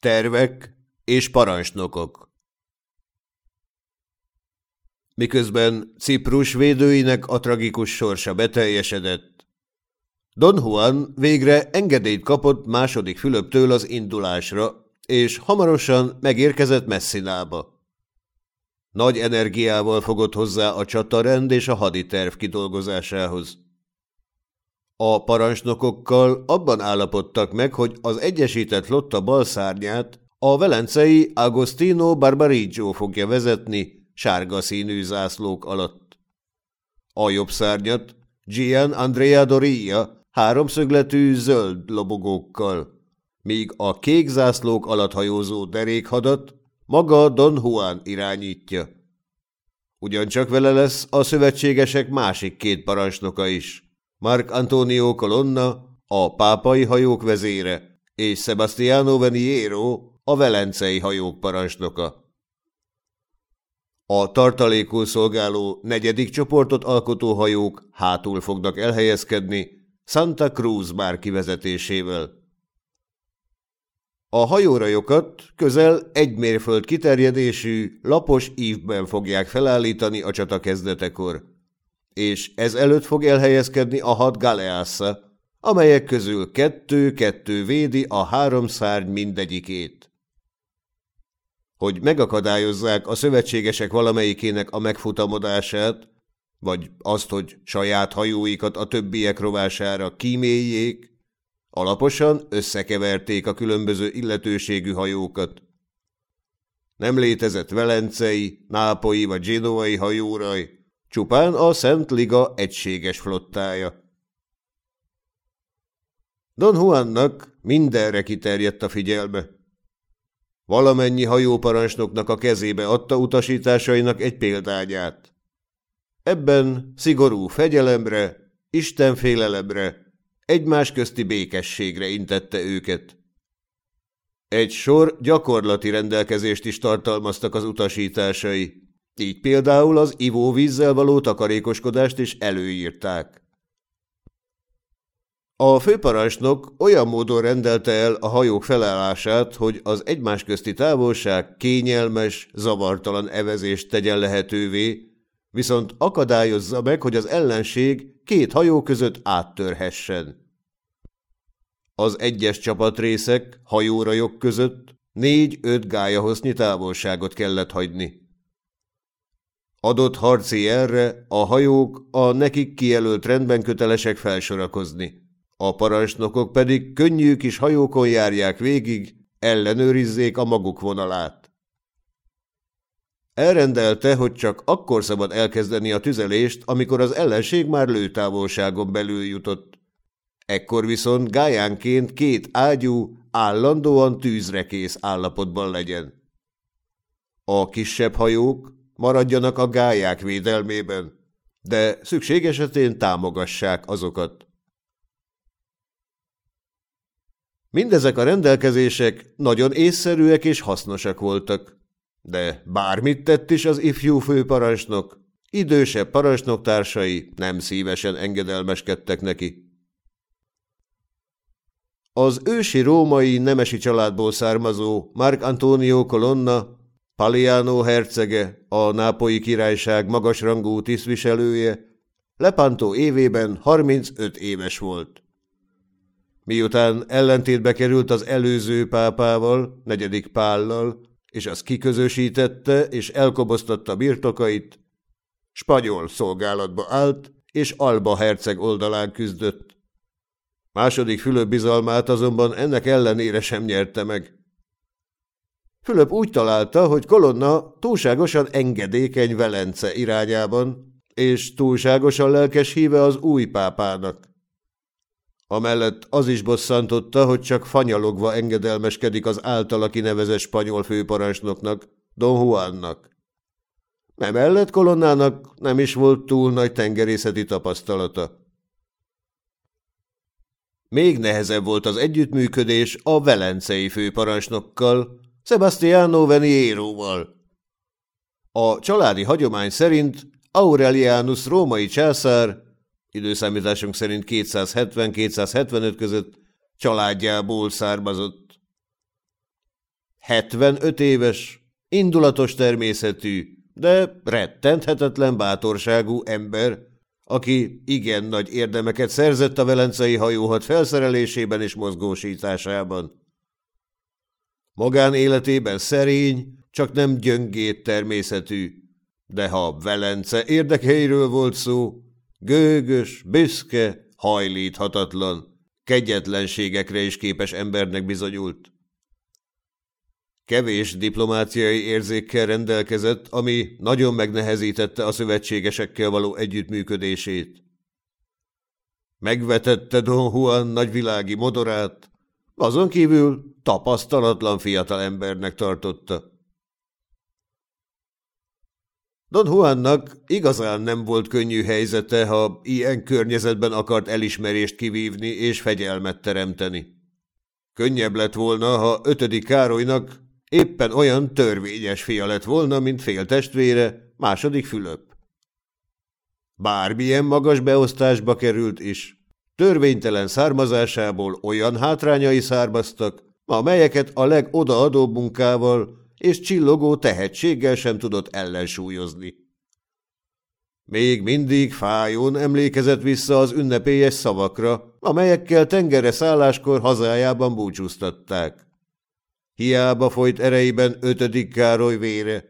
Tervek és parancsnokok Miközben Ciprus védőinek a tragikus sorsa beteljesedett, Don Juan végre engedélyt kapott második Fülöptől az indulásra, és hamarosan megérkezett Messinába. Nagy energiával fogott hozzá a csatarend és a haditerv kidolgozásához. A parancsnokokkal abban állapodtak meg, hogy az egyesített lotta balszárnyát a velencei Agostino Barbariggio fogja vezetni sárga színű zászlók alatt. A jobb szárnyat Gian Andrea Doria háromszögletű zöld lobogókkal, míg a kék zászlók alatt hajózó derékhadat maga Don Juan irányítja. Ugyancsak vele lesz a szövetségesek másik két parancsnoka is, Mark Antonio Colonna, a pápai hajók vezére, és Sebastiano Veniero, a velencei hajók parancsnoka. A tartalékul szolgáló negyedik csoportot alkotó hajók hátul fognak elhelyezkedni Santa Cruz már kivezetésével. A hajórajokat közel egy mérföld kiterjedésű, lapos ívben fogják felállítani a csata kezdetekor, és ez előtt fog elhelyezkedni a hat galeassa, amelyek közül kettő-kettő védi a három szárny mindegyikét. Hogy megakadályozzák a szövetségesek valamelyikének a megfutamodását, vagy azt, hogy saját hajóikat a többiek rovására kíméljék, Alaposan összekeverték a különböző illetőségű hajókat. Nem létezett velencei, nápoi vagy genovai hajóraj, csupán a Szent Liga egységes flottája. Don Juannak mindenre kiterjedt a figyelme. Valamennyi hajóparancsnoknak a kezébe adta utasításainak egy példányát. Ebben szigorú fegyelemre, istenfélelemre, egymás közti békességre intette őket. Egy sor gyakorlati rendelkezést is tartalmaztak az utasításai, így például az ivóvízzel való takarékoskodást is előírták. A főparancsnok olyan módon rendelte el a hajók felállását, hogy az egymás közti távolság kényelmes, zavartalan evezést tegyen lehetővé, viszont akadályozza meg, hogy az ellenség két hajó között áttörhessen. Az egyes csapatrészek hajórajok között négy-öt gályahosznyi távolságot kellett hagyni. Adott harci erre a hajók a nekik kijelölt rendben kötelesek felsorakozni. A parancsnokok pedig könnyű kis hajókon járják végig, ellenőrizzék a maguk vonalát. Elrendelte, hogy csak akkor szabad elkezdeni a tüzelést, amikor az ellenség már lőtávolságon belül jutott. Ekkor viszont gájánként két ágyú állandóan tűzrekész állapotban legyen. A kisebb hajók maradjanak a gályák védelmében, de szükség esetén támogassák azokat. Mindezek a rendelkezések nagyon észszerűek és hasznosak voltak, de bármit tett is az ifjú főparancsnok, idősebb parancsnoktársai nem szívesen engedelmeskedtek neki. Az ősi római nemesi családból származó Mark Antonio Colonna, Paliano hercege, a nápolyi királyság magasrangú tisztviselője, Lepantó évében 35 éves volt. Miután ellentétbe került az előző pápával, negyedik Pállal, és az kiközösítette és elkoboztatta birtokait, spanyol szolgálatba állt, és Alba herceg oldalán küzdött. Második Fülöp bizalmát azonban ennek ellenére sem nyerte meg. Fülöp úgy találta, hogy Kolonna túlságosan engedékeny Velence irányában, és túlságosan lelkes híve az új pápának. Amellett az is bosszantotta, hogy csak fanyalogva engedelmeskedik az általa kinevezett spanyol főparancsnoknak, Don Juannak. Emellett kolonnának nem is volt túl nagy tengerészeti tapasztalata. Még nehezebb volt az együttműködés a velencei főparancsnokkal, Sebastiano Venieroval. A családi hagyomány szerint Aurelianus római császár, időszámításunk szerint 270-275 között családjából származott. 75 éves, indulatos természetű, de rettenthetetlen bátorságú ember, aki igen nagy érdemeket szerzett a velencei hajóhat felszerelésében és mozgósításában. Magán életében szerény, csak nem gyöngét természetű, de ha Velence érdekeiről volt szó, gőgös, büszke, hajlíthatatlan, kegyetlenségekre is képes embernek bizonyult. Kevés diplomáciai érzékkel rendelkezett, ami nagyon megnehezítette a szövetségesekkel való együttműködését. Megvetette Don Juan nagyvilági modorát, azon kívül tapasztalatlan fiatal embernek tartotta. Don Juannak igazán nem volt könnyű helyzete, ha ilyen környezetben akart elismerést kivívni és fegyelmet teremteni. Könnyebb lett volna, ha ötödik Károlynak éppen olyan törvényes fia lett volna, mint féltestvére, második Fülöp. Bármilyen magas beosztásba került is, törvénytelen származásából olyan hátrányai származtak, amelyeket a legodaadóbb munkával és csillogó tehetséggel sem tudott ellensúlyozni. Még mindig fájón emlékezett vissza az ünnepélyes szavakra, amelyekkel tengere szálláskor hazájában búcsúztatták. Hiába folyt ereiben ötödik Károly vére.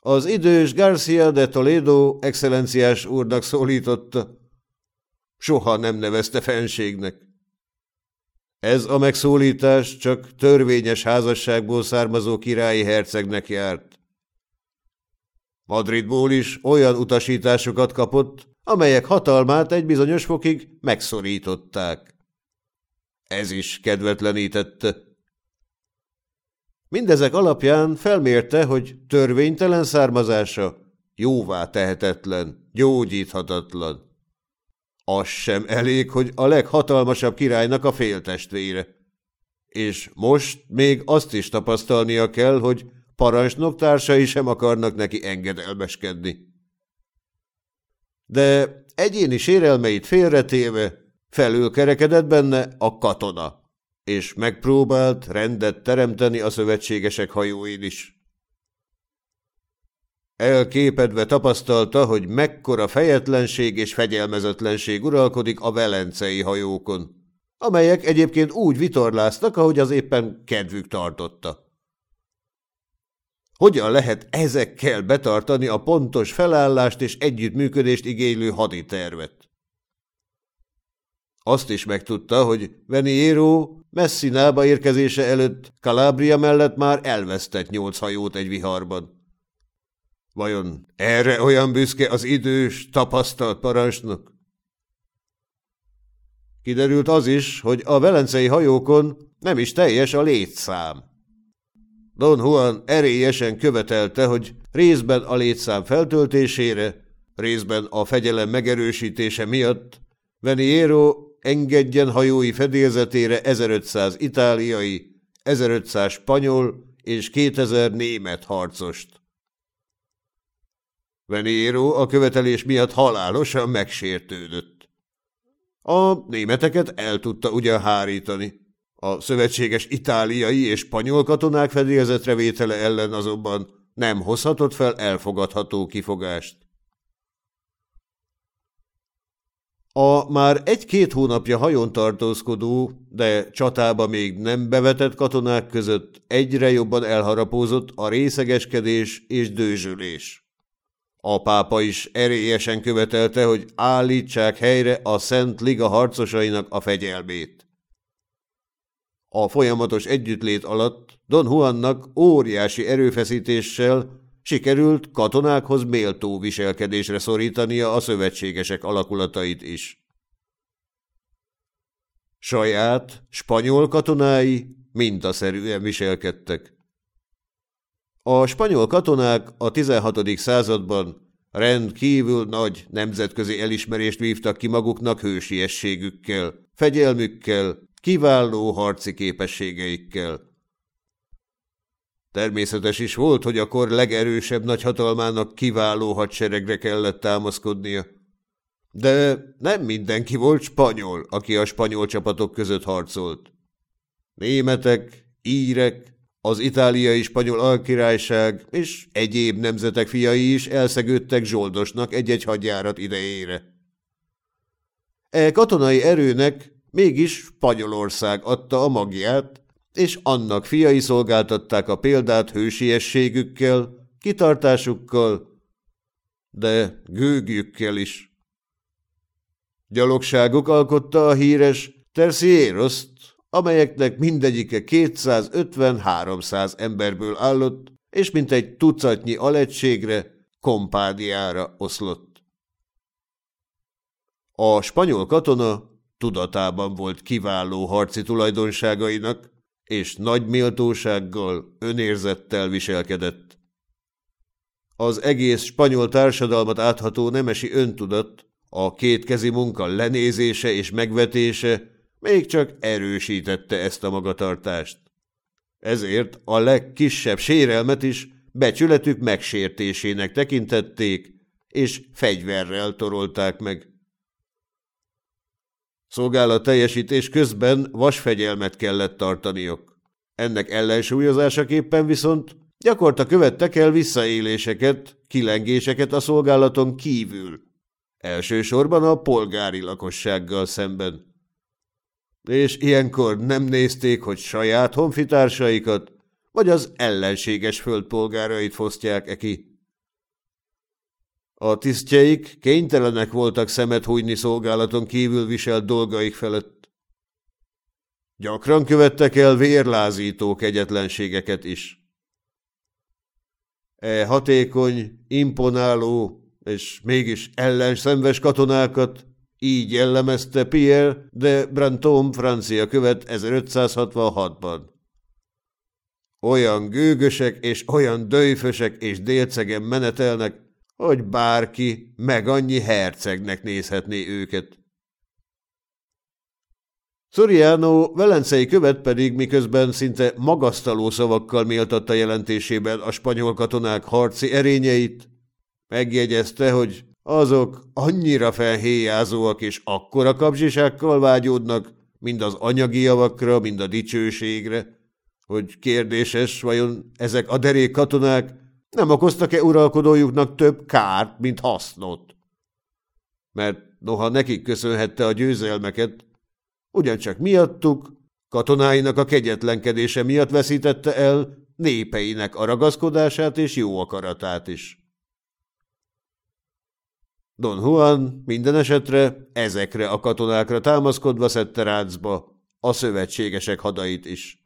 Az idős Garcia de Toledo excellenciás úrnak szólította. Soha nem nevezte fenségnek. Ez a megszólítás csak törvényes házasságból származó királyi hercegnek járt. Madridból is olyan utasításokat kapott, amelyek hatalmát egy bizonyos fokig megszorították. Ez is kedvetlenítette. Mindezek alapján felmérte, hogy törvénytelen származása jóvá tehetetlen, gyógyíthatatlan. Az sem elég, hogy a leghatalmasabb királynak a féltestvére. És most még azt is tapasztalnia kell, hogy parancsnok társai sem akarnak neki engedelmeskedni. De egyéni sérelmeit félretéve felülkerekedett benne a katona, és megpróbált rendet teremteni a szövetségesek hajóin is. Elképedve tapasztalta, hogy mekkora fejetlenség és fegyelmezetlenség uralkodik a velencei hajókon, amelyek egyébként úgy vitorláztak, ahogy az éppen kedvük tartotta. Hogyan lehet ezekkel betartani a pontos felállást és együttműködést igénylő haditervet? Azt is megtudta, hogy Veniero Messinába érkezése előtt Calabria mellett már elvesztett nyolc hajót egy viharban. Vajon erre olyan büszke az idős, tapasztalt parancsnok? Kiderült az is, hogy a velencei hajókon nem is teljes a létszám. Don Juan erélyesen követelte, hogy részben a létszám feltöltésére, részben a fegyelem megerősítése miatt Veniero engedjen hajói fedélzetére 1500 itáliai, 1500 spanyol és 2000 német harcost. Venero a követelés miatt halálosan megsértődött. A németeket el tudta ugyan hárítani. A szövetséges itáliai és spanyol katonák fedélzetre vétele ellen azonban nem hozhatott fel elfogadható kifogást. A már egy-két hónapja hajón tartózkodó, de csatába még nem bevetett katonák között egyre jobban elharapózott a részegeskedés és dőzsölés. A pápa is erélyesen követelte, hogy állítsák helyre a Szent Liga harcosainak a fegyelmét. A folyamatos együttlét alatt Don Juannak óriási erőfeszítéssel sikerült katonákhoz méltó viselkedésre szorítania a szövetségesek alakulatait is. Saját, spanyol katonái mintaszerűen viselkedtek. A spanyol katonák a 16. században rendkívül nagy nemzetközi elismerést vívtak ki maguknak hősiességükkel, fegyelmükkel, kiváló harci képességeikkel. Természetes is volt, hogy a kor legerősebb nagyhatalmának kiváló hadseregre kellett támaszkodnia. De nem mindenki volt spanyol, aki a spanyol csapatok között harcolt. Németek, írek, Az itáliai spanyol alkirályság és egyéb nemzetek fiai is elszegődtek zsoldosnak egy-egy hadjárat idejére. E katonai erőnek mégis Spanyolország adta a magját, és annak fiai szolgáltatták a példát hősiességükkel, kitartásukkal, de gőgjükkel is. Gyalogságuk alkotta a híres Tercieroszt, amelyeknek mindegyike 250-300 emberből állott, és mintegy tucatnyi alegységre, kompádiára oszlott. A spanyol katona tudatában volt kiváló harci tulajdonságainak, és nagy méltósággal, önérzettel viselkedett. Az egész spanyol társadalmat átható nemesi öntudat, a kétkezi munka lenézése és megvetése még csak erősítette ezt a magatartást. Ezért a legkisebb sérelmet is becsületük megsértésének tekintették, és fegyverrel torolták meg. Szolgálat teljesítés közben vasfegyelmet kellett tartaniok. Ennek ellensúlyozásaképpen viszont gyakorta követtek el visszaéléseket, kilengéseket a szolgálaton kívül, elsősorban a polgári lakossággal szemben és ilyenkor nem nézték, hogy saját honfitársaikat, vagy az ellenséges földpolgárait fosztják-e ki. A tisztjeik kénytelenek voltak szemet hújni szolgálaton kívül viselt dolgaik felett. Gyakran követtek el vérlázító kegyetlenségeket is. E hatékony, imponáló és mégis ellenszenves katonákat így jellemezte Pierre de Brantôme francia követ 1566-ban. Olyan gőgösek és olyan döjfösek és délcegen menetelnek, hogy bárki meg annyi hercegnek nézhetné őket. Soriano velencei követ pedig miközben szinte magasztaló szavakkal méltatta jelentésében a spanyol katonák harci erényeit, megjegyezte, hogy azok annyira felhéjázóak és akkora kapzsisákkal vágyódnak, mind az anyagi javakra, mind a dicsőségre, hogy kérdéses, vajon ezek a derék katonák nem okoztak-e uralkodójuknak több kárt, mint hasznot? Mert noha nekik köszönhette a győzelmeket, ugyancsak miattuk, katonáinak a kegyetlenkedése miatt veszítette el népeinek a ragaszkodását és jó akaratát is. Don Juan minden esetre ezekre a katonákra támaszkodva szedte rácba a szövetségesek hadait is.